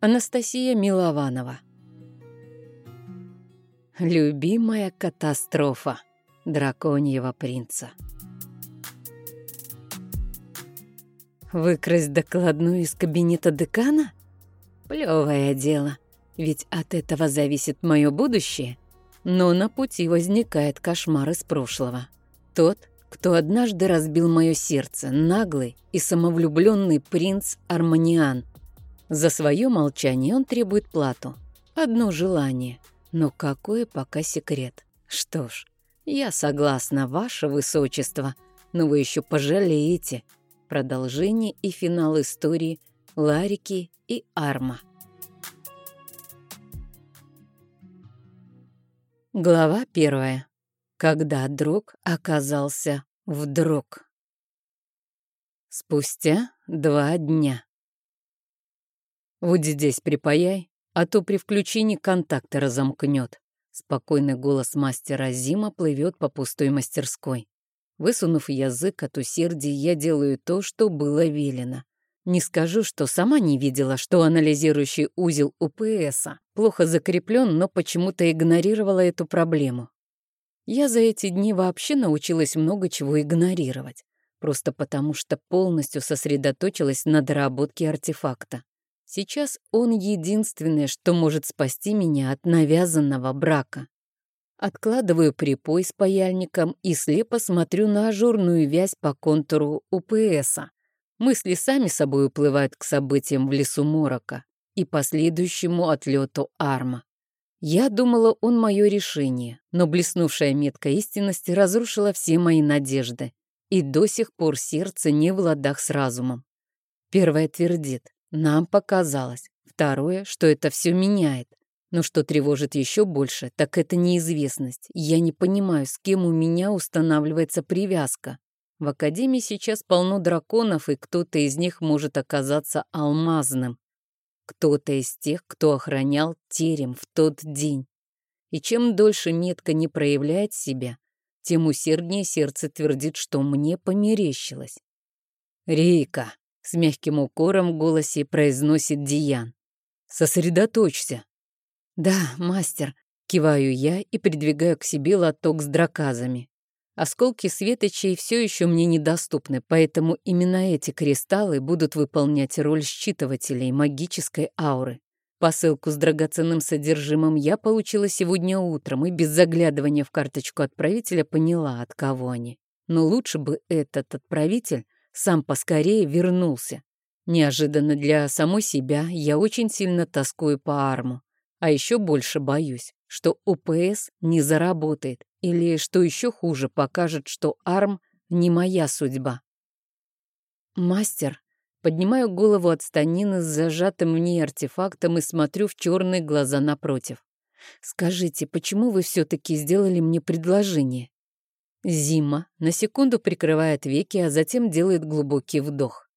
Анастасия Милованова. Любимая катастрофа драконьего принца. Выкрасть докладную из кабинета декана? Плевое дело, ведь от этого зависит мое будущее. Но на пути возникает кошмар из прошлого. Тот, кто однажды разбил мое сердце, наглый и самовлюбленный принц Арманиан. За свое молчание он требует плату. Одно желание. Но какое пока секрет? Что ж, я согласна, ваше высочество, но вы еще пожалеете. Продолжение и финал истории Ларики и Арма. Глава первая когда друг оказался вдруг. Спустя два дня. «Вот здесь припаяй, а то при включении контакта разомкнет». Спокойный голос мастера Зима плывет по пустой мастерской. Высунув язык от усердия, я делаю то, что было велено. Не скажу, что сама не видела, что анализирующий узел УПСа плохо закреплен, но почему-то игнорировала эту проблему. Я за эти дни вообще научилась много чего игнорировать, просто потому что полностью сосредоточилась на доработке артефакта. Сейчас он единственное, что может спасти меня от навязанного брака. Откладываю припой с паяльником и слепо смотрю на ажурную вязь по контуру УПСа. Мысли сами собой уплывают к событиям в лесу Морока и последующему отлету Арма. Я думала, он мое решение, но блеснувшая метка истинности разрушила все мои надежды. И до сих пор сердце не в ладах с разумом. Первое твердит, нам показалось. Второе, что это все меняет. Но что тревожит еще больше, так это неизвестность. Я не понимаю, с кем у меня устанавливается привязка. В Академии сейчас полно драконов, и кто-то из них может оказаться алмазным. Кто-то из тех, кто охранял терем в тот день. И чем дольше метка не проявляет себя, тем усерднее сердце твердит, что мне померещилось. «Рейка!» — с мягким укором в голосе произносит Диан. «Сосредоточься!» «Да, мастер!» — киваю я и придвигаю к себе лоток с драказами. Осколки светочей все еще мне недоступны, поэтому именно эти кристаллы будут выполнять роль считывателей магической ауры. Посылку с драгоценным содержимым я получила сегодня утром и без заглядывания в карточку отправителя поняла, от кого они. Но лучше бы этот отправитель сам поскорее вернулся. Неожиданно для самой себя я очень сильно тоскую по арму. А еще больше боюсь, что УПС не заработает или, что еще хуже, покажет, что арм не моя судьба. Мастер, поднимаю голову от станины с зажатым в ней артефактом и смотрю в черные глаза напротив. Скажите, почему вы все-таки сделали мне предложение? Зима на секунду прикрывает веки, а затем делает глубокий вдох.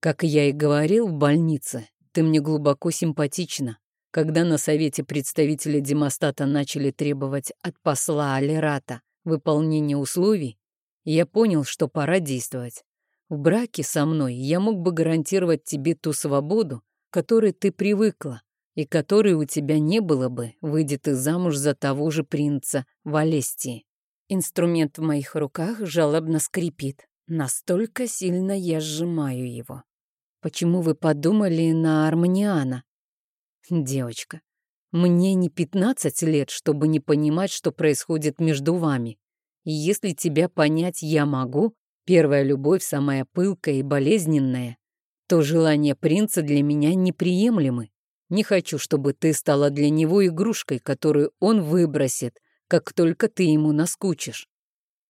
Как я и говорил в больнице, ты мне глубоко симпатична. Когда на совете представители демостата начали требовать от посла Алирата выполнения условий, я понял, что пора действовать. В браке со мной я мог бы гарантировать тебе ту свободу, которой ты привыкла, и которой у тебя не было бы, выйдет ты замуж за того же принца Валестии. Инструмент в моих руках жалобно скрипит. Настолько сильно я сжимаю его. Почему вы подумали на Арманиана? Девочка, мне не 15 лет, чтобы не понимать, что происходит между вами. И если тебя понять я могу, первая любовь самая пылкая и болезненная, то желания принца для меня неприемлемы. Не хочу, чтобы ты стала для него игрушкой, которую он выбросит, как только ты ему наскучишь.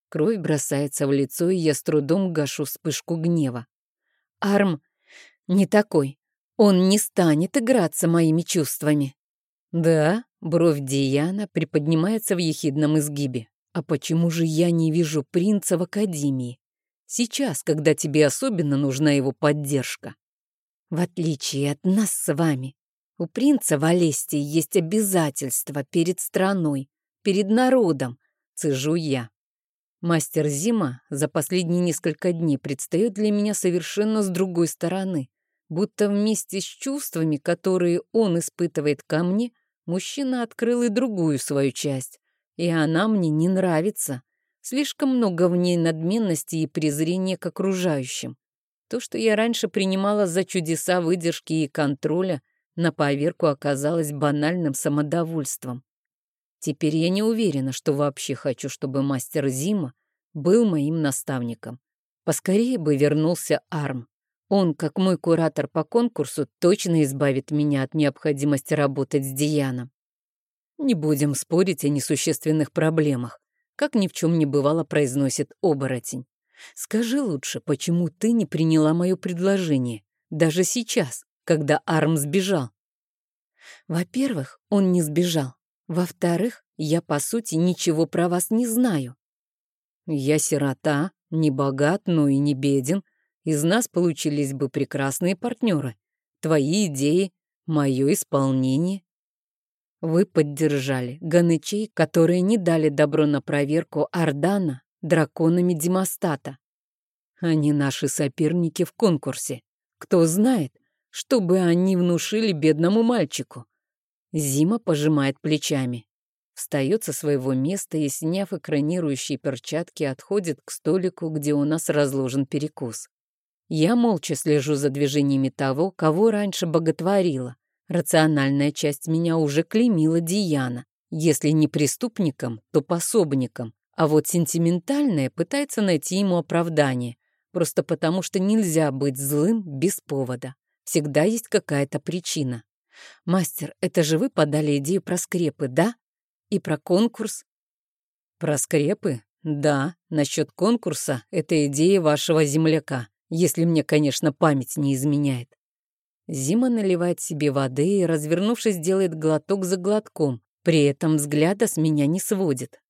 Кровь бросается в лицо, и я с трудом гашу вспышку гнева. Арм не такой. Он не станет играться моими чувствами. Да, бровь Диана приподнимается в ехидном изгибе. А почему же я не вижу принца в академии? Сейчас, когда тебе особенно нужна его поддержка. В отличие от нас с вами, у принца Валестии есть обязательства перед страной, перед народом, цежу я. Мастер Зима за последние несколько дней предстает для меня совершенно с другой стороны. будто вместе с чувствами, которые он испытывает ко мне, мужчина открыл и другую свою часть. И она мне не нравится. Слишком много в ней надменности и презрения к окружающим. То, что я раньше принимала за чудеса выдержки и контроля, на поверку оказалось банальным самодовольством. Теперь я не уверена, что вообще хочу, чтобы мастер Зима был моим наставником. Поскорее бы вернулся Арм. Он, как мой куратор по конкурсу, точно избавит меня от необходимости работать с Дианом. Не будем спорить о несущественных проблемах, как ни в чем не бывало произносит оборотень. Скажи лучше, почему ты не приняла мое предложение, даже сейчас, когда Арм сбежал? Во-первых, он не сбежал. Во-вторых, я, по сути, ничего про вас не знаю. Я сирота, не богат, но и не беден. Из нас получились бы прекрасные партнеры. Твои идеи, мое исполнение. Вы поддержали ганычей, которые не дали добро на проверку Ардана драконами Демостата. Они наши соперники в конкурсе. Кто знает, что бы они внушили бедному мальчику. Зима пожимает плечами. Встает со своего места и, сняв экранирующие перчатки, отходит к столику, где у нас разложен перекус. Я молча слежу за движениями того, кого раньше боготворила. Рациональная часть меня уже клеймила Диана. Если не преступником, то пособником. А вот сентиментальная пытается найти ему оправдание. Просто потому, что нельзя быть злым без повода. Всегда есть какая-то причина. «Мастер, это же вы подали идею про скрепы, да? И про конкурс?» «Про скрепы? Да. Насчет конкурса — это идея вашего земляка, если мне, конечно, память не изменяет». Зима наливает себе воды и, развернувшись, делает глоток за глотком, при этом взгляда с меня не сводит.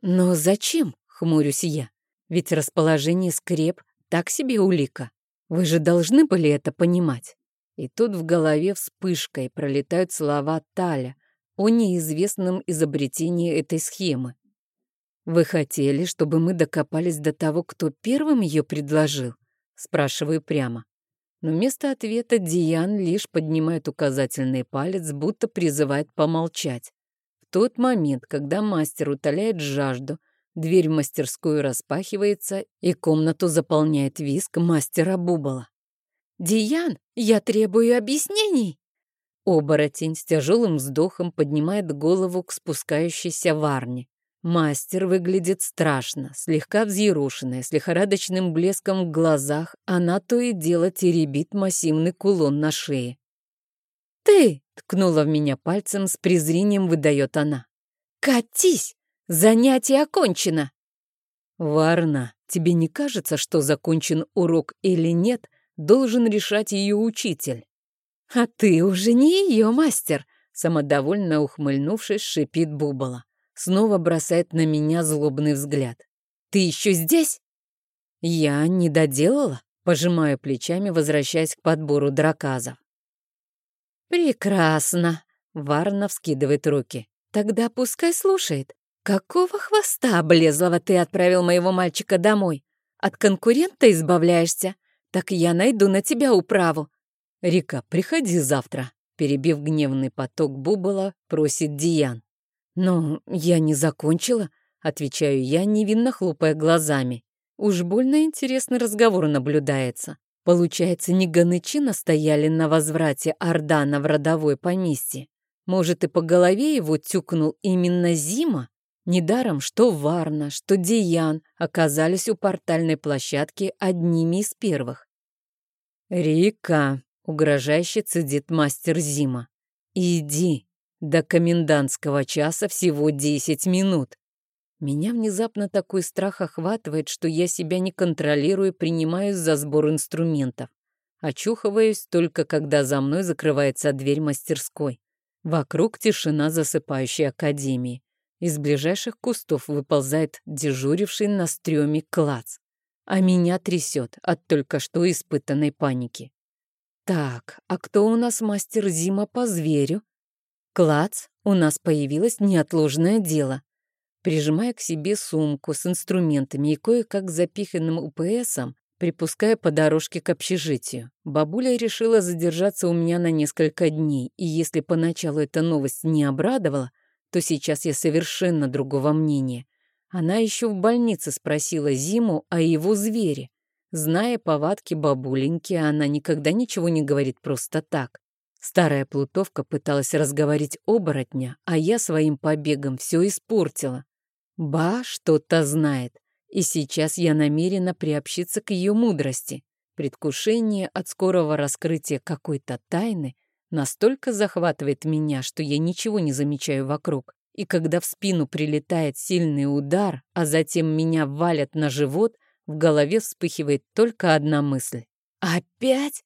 «Но зачем?» — хмурюсь я. «Ведь расположение скреп так себе улика. Вы же должны были это понимать». И тут в голове вспышкой пролетают слова Таля о неизвестном изобретении этой схемы. «Вы хотели, чтобы мы докопались до того, кто первым ее предложил?» Спрашиваю прямо. Но вместо ответа Диан лишь поднимает указательный палец, будто призывает помолчать. В тот момент, когда мастер утоляет жажду, дверь в мастерскую распахивается, и комнату заполняет виск мастера Бубала. «Диан, я требую объяснений!» Оборотень с тяжелым вздохом поднимает голову к спускающейся варне. Мастер выглядит страшно, слегка взъерошенная, с лихорадочным блеском в глазах, она то и дело теребит массивный кулон на шее. «Ты!» — ткнула в меня пальцем, с презрением выдает она. «Катись! Занятие окончено!» «Варна, тебе не кажется, что закончен урок или нет, должен решать ее учитель. «А ты уже не ее мастер!» Самодовольно ухмыльнувшись, шипит Бубала. Снова бросает на меня злобный взгляд. «Ты еще здесь?» «Я не доделала?» Пожимаю плечами, возвращаясь к подбору драказов. «Прекрасно!» Варна вскидывает руки. «Тогда пускай слушает. Какого хвоста облезлого ты отправил моего мальчика домой? От конкурента избавляешься? Так я найду на тебя управу. Рика, приходи завтра, перебив гневный поток Бубала, просит Диан. Но я не закончила, отвечаю я, невинно хлопая глазами. Уж больно интересный разговор наблюдается. Получается, не ганычи настояли на возврате Ордана в родовое поместье. Может, и по голове его тюкнул именно Зима? Недаром, что Варна, что Диан оказались у портальной площадки одними из первых. «Рика», — угрожающе цедит мастер Зима, — «иди, до комендантского часа всего десять минут». Меня внезапно такой страх охватывает, что я себя не контролирую и принимаюсь за сбор инструментов. Очухиваюсь только когда за мной закрывается дверь мастерской. Вокруг тишина засыпающей академии. Из ближайших кустов выползает дежуривший на стреме клац, а меня трясет от только что испытанной паники. Так, а кто у нас мастер Зима по зверю? Клац, у нас появилось неотложное дело. Прижимая к себе сумку с инструментами и кое-как запиханным УПСом, припуская по дорожке к общежитию. Бабуля решила задержаться у меня на несколько дней, и если поначалу эта новость не обрадовала, то сейчас я совершенно другого мнения. Она еще в больнице спросила Зиму о его звере. Зная повадки бабуленьки, она никогда ничего не говорит просто так. Старая плутовка пыталась разговорить оборотня, а я своим побегом все испортила. Ба что-то знает, и сейчас я намерена приобщиться к ее мудрости. Предвкушение от скорого раскрытия какой-то тайны настолько захватывает меня, что я ничего не замечаю вокруг. И когда в спину прилетает сильный удар, а затем меня валят на живот, в голове вспыхивает только одна мысль. «Опять?»